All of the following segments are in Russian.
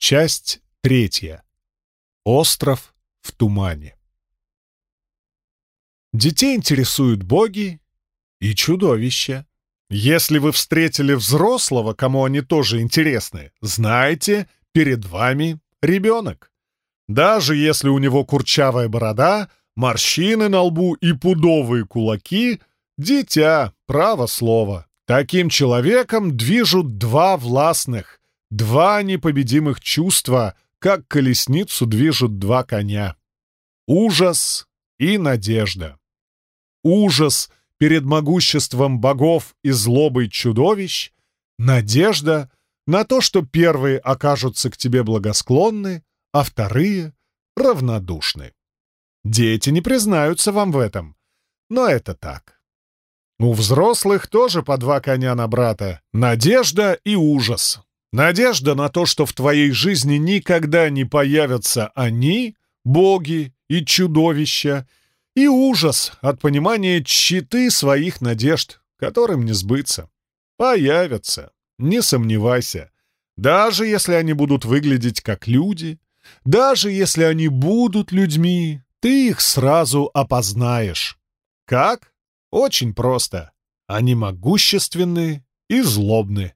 Часть третья. Остров в тумане. Детей интересуют боги и чудовища. Если вы встретили взрослого, кому они тоже интересны, знайте, перед вами ребенок. Даже если у него курчавая борода, морщины на лбу и пудовые кулаки, дитя, право слово. Таким человеком движут два властных, два непобедимых чувства, как колесницу движут два коня. Ужас и надежда. Ужас перед могуществом богов и злобой чудовищ, надежда на то, что первые окажутся к тебе благосклонны, а вторые — равнодушны. Дети не признаются вам в этом, но это так. У взрослых тоже по два коня на брата — надежда и ужас. Надежда на то, что в твоей жизни никогда не появятся они, боги и чудовища, и ужас от понимания читы своих надежд, которым не сбыться. Появятся, не сомневайся. Даже если они будут выглядеть как люди, даже если они будут людьми, ты их сразу опознаешь. Как? Очень просто. Они могущественны и злобны.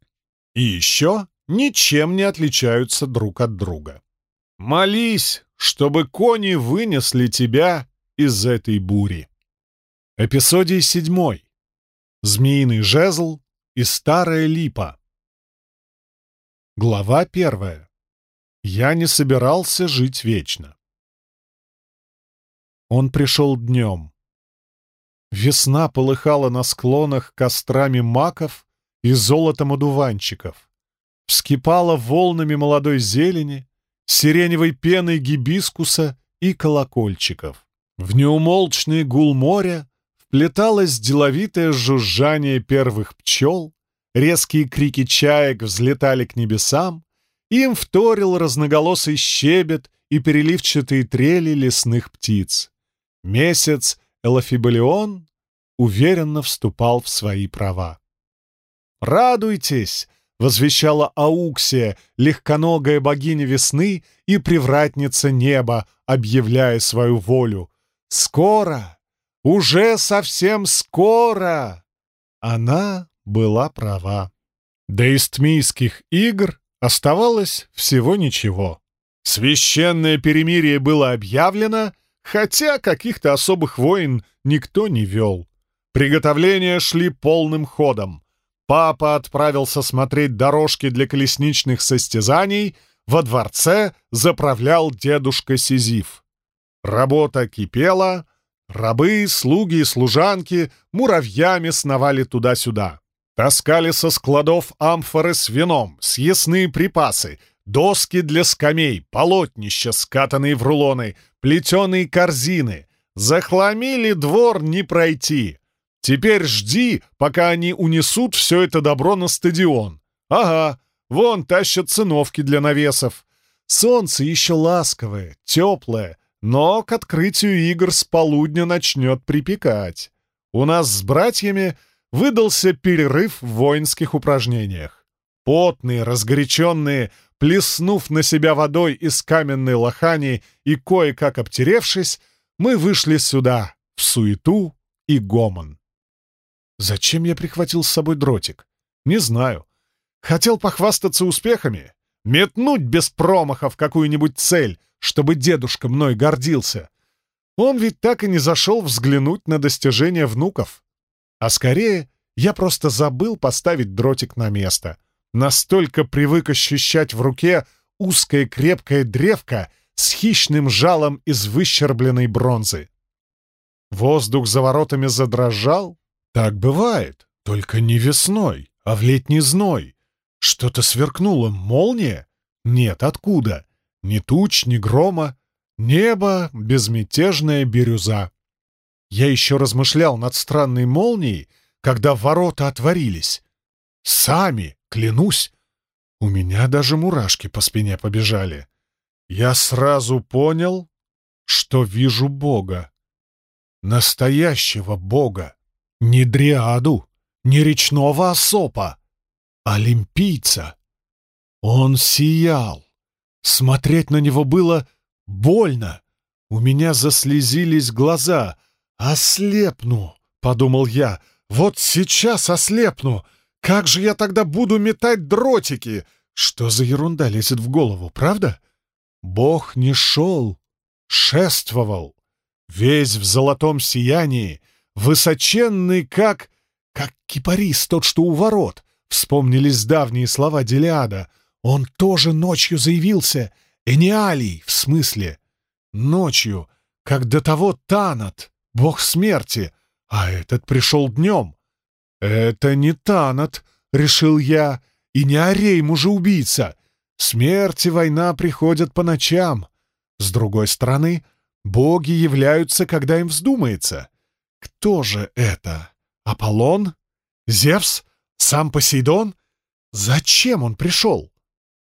И еще ничем не отличаются друг от друга. Молись, чтобы кони вынесли тебя из этой бури. Эпизодий седьмой. Змеиный жезл и старая липа. Глава первая. Я не собирался жить вечно. Он пришел днем. Весна полыхала на склонах кострами маков и золотом одуванчиков. Вскипала волнами молодой зелени, сиреневой пеной гибискуса и колокольчиков. В неумолчный гул моря вплеталось деловитое жужжание первых пчел, резкие крики чаек взлетали к небесам, им вторил разноголосый щебет и переливчатые трели лесных птиц. Месяц Элафибалион уверенно вступал в свои права. «Радуйтесь!» — возвещала Ауксия, легконогая богиня весны и привратница неба, объявляя свою волю. «Скоро! Уже совсем скоро!» Она была права. До истмийских игр оставалось всего ничего. Священное перемирие было объявлено, хотя каких-то особых войн никто не вел. Приготовления шли полным ходом. Папа отправился смотреть дорожки для колесничных состязаний, во дворце заправлял дедушка Сизиф. Работа кипела, рабы, слуги и служанки муравьями сновали туда-сюда. Таскали со складов амфоры с вином, съестные припасы, доски для скамей, полотнища, скатанные в рулоны, плетеные корзины. Захламили двор не пройти. Теперь жди, пока они унесут все это добро на стадион. Ага, вон тащат циновки для навесов. Солнце еще ласковое, теплое, но к открытию игр с полудня начнет припекать. У нас с братьями выдался перерыв в воинских упражнениях. Потные, разгоряченные, плеснув на себя водой из каменной лохани и кое-как обтеревшись, мы вышли сюда, в суету и гомон. Зачем я прихватил с собой дротик? Не знаю. Хотел похвастаться успехами, метнуть без промаха в какую-нибудь цель, чтобы дедушка мной гордился. Он ведь так и не зашел взглянуть на достижения внуков. А скорее, я просто забыл поставить дротик на место. Настолько привык ощущать в руке узкое крепкое древко с хищным жалом из выщербленной бронзы. Воздух за воротами задрожал. Так бывает, только не весной, а в летний зной. Что-то сверкнуло, молния? Нет, откуда? Ни туч, ни грома. Небо — безмятежная бирюза. Я еще размышлял над странной молнией, когда ворота отворились. Сами, клянусь. У меня даже мурашки по спине побежали. Я сразу понял, что вижу Бога. Настоящего Бога. Не дриаду, не речного осопа, олимпийца. Он сиял. Смотреть на него было больно. У меня заслезились глаза. «Ослепну!» — подумал я. «Вот сейчас ослепну! Как же я тогда буду метать дротики? Что за ерунда лезет в голову, правда?» Бог не шел, шествовал, весь в золотом сиянии, высоченный, как... как кипарис, тот, что у ворот. Вспомнились давние слова Делиада. Он тоже ночью заявился. Эниалий, в смысле. Ночью, как до того Танат, бог смерти, а этот пришел днем. «Это не Танат», — решил я, — «и не Арей, мужеубийца. Смерть и война приходят по ночам. С другой стороны, боги являются, когда им вздумается. Кто же это? Аполлон? Зевс? Сам Посейдон? Зачем он пришел?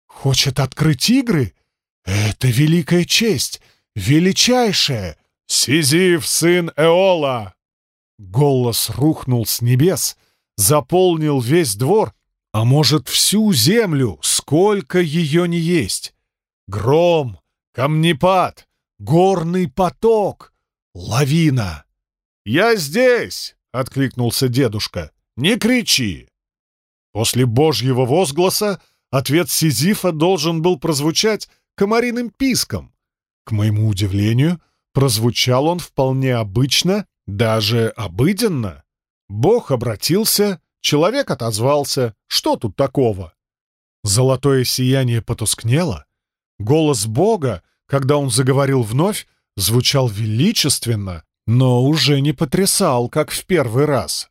Хочет открыть игры? Это великая честь, величайшая. Сизиф, сын Эола! Голос рухнул с небес, заполнил весь двор а может, всю землю, сколько ее не есть. Гром, камнепад, горный поток, лавина. «Я здесь!» — откликнулся дедушка. «Не кричи!» После божьего возгласа ответ Сизифа должен был прозвучать комариным писком. К моему удивлению, прозвучал он вполне обычно, даже обыденно. Бог обратился Человек отозвался. Что тут такого? Золотое сияние потускнело. Голос Бога, когда он заговорил вновь, звучал величественно, но уже не потрясал, как в первый раз.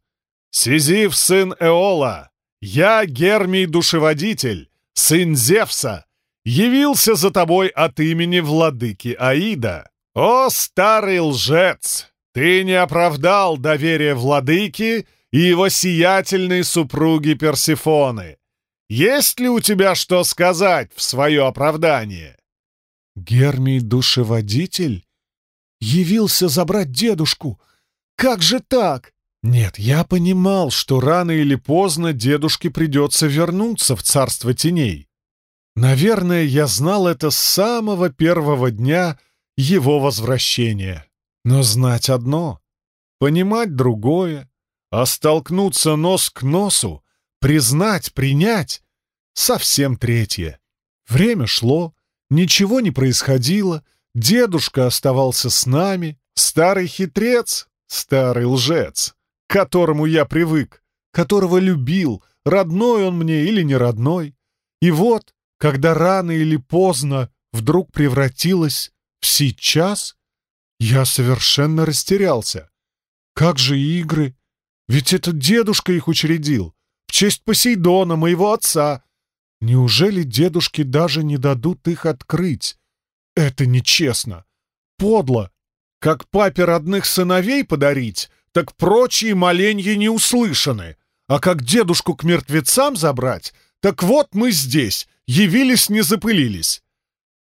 «Сизиф, сын Эола! Я Гермий Душеводитель, сын Зевса, явился за тобой от имени владыки Аида. О, старый лжец! Ты не оправдал доверие владыки и его сиятельной супруги Персифоны. Есть ли у тебя что сказать в свое оправдание?» Гермий душеводитель явился забрать дедушку. Как же так? Нет, я понимал, что рано или поздно дедушке придется вернуться в царство теней. Наверное, я знал это с самого первого дня его возвращения. Но знать одно, понимать другое. А столкнуться нос к носу, признать, принять — совсем третье. Время шло, ничего не происходило, дедушка оставался с нами, старый хитрец, старый лжец, к которому я привык, которого любил, родной он мне или не родной. И вот, когда рано или поздно вдруг превратилось в сейчас, я совершенно растерялся. Как же игры, ведь этот дедушка их учредил, в честь Посейдона, моего отца. Неужели дедушки даже не дадут их открыть? Это нечестно. Подло. Как папе родных сыновей подарить, так прочие моленья не услышаны. А как дедушку к мертвецам забрать, так вот мы здесь, явились не запылились.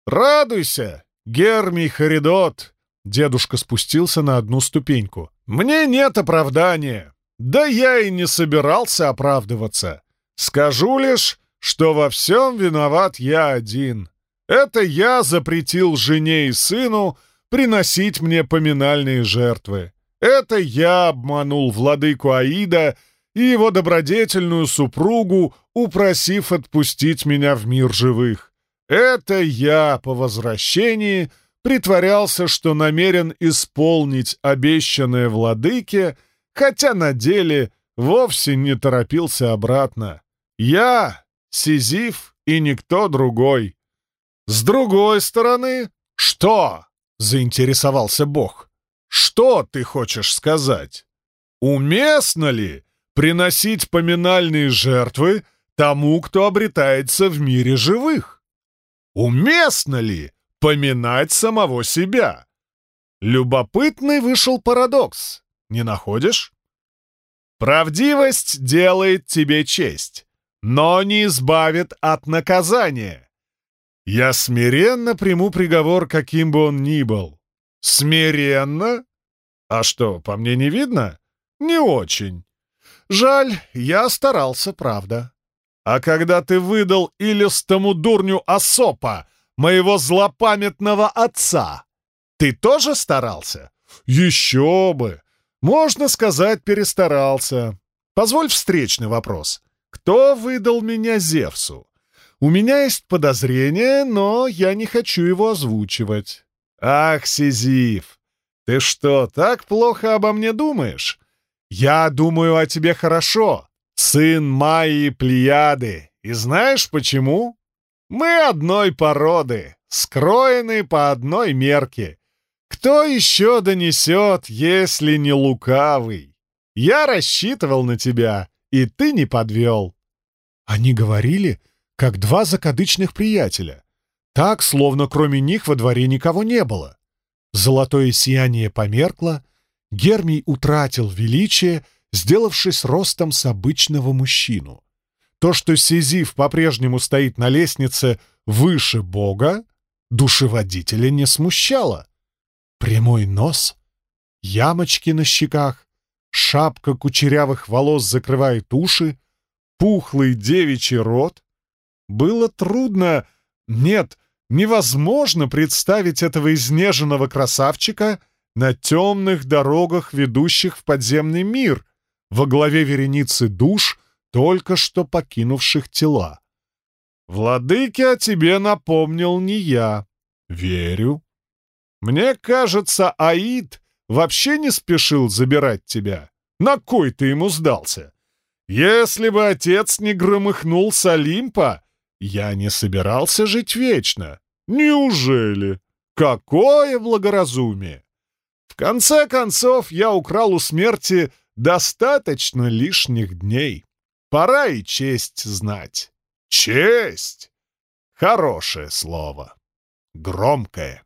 Радуйся, Гермий Харидот. Дедушка спустился на одну ступеньку. Мне нет оправдания. Да я и не собирался оправдываться. Скажу лишь, что во всем виноват я один. Это я запретил жене и сыну приносить мне поминальные жертвы. Это я обманул владыку Аида и его добродетельную супругу, упросив отпустить меня в мир живых. Это я по возвращении притворялся, что намерен исполнить обещанное владыке — хотя на деле вовсе не торопился обратно. Я, Сизиф и никто другой. С другой стороны, что? Заинтересовался Бог. Что ты хочешь сказать? Уместно ли приносить поминальные жертвы тому, кто обретается в мире живых? Уместно ли поминать самого себя? Любопытный вышел парадокс. Не находишь? Правдивость делает тебе честь, но не избавит от наказания. Я смиренно приму приговор, каким бы он ни был. Смиренно? А что, по мне не видно? Не очень. Жаль, я старался, правда. А когда ты выдал илистому дурню Осопа, моего злопамятного отца. Ты тоже старался? Еще бы! Можно сказать, перестарался. Позволь встречный вопрос. Кто выдал меня Зевсу? У меня есть подозрение, но я не хочу его озвучивать. Ах, Сизиф, ты что, так плохо обо мне думаешь? Я думаю о тебе хорошо, сын Майи Плеяды. И знаешь почему? Мы одной породы, скроены по одной мерке. Кто еще донесет, если не лукавый? Я рассчитывал на тебя, и ты не подвел. Они говорили, как два закадычных приятеля. Так, словно кроме них во дворе никого не было. Золотое сияние померкло, Гермий утратил величие, сделавшись ростом с обычного мужчину. То, что Сизиф по-прежнему стоит на лестнице выше Бога, душеводителя не смущало. Прямой нос, ямочки на щеках, шапка кучерявых волос закрывает уши, пухлый девичий рот. Было трудно, нет, невозможно представить этого изнеженного красавчика на темных дорогах, ведущих в подземный мир, во главе вереницы душ, только что покинувших тела. «Владыке о тебе напомнил не я. Верю. Мне кажется, Аид вообще не спешил забирать тебя. На кой ты ему сдался? Если бы отец не громыхнул с Олимпа, я не собирался жить вечно. Неужели? Какое благоразумие! В конце концов, я украл у смерти достаточно лишних дней. Пора и честь знать. Честь! Хорошее слово. Громкое.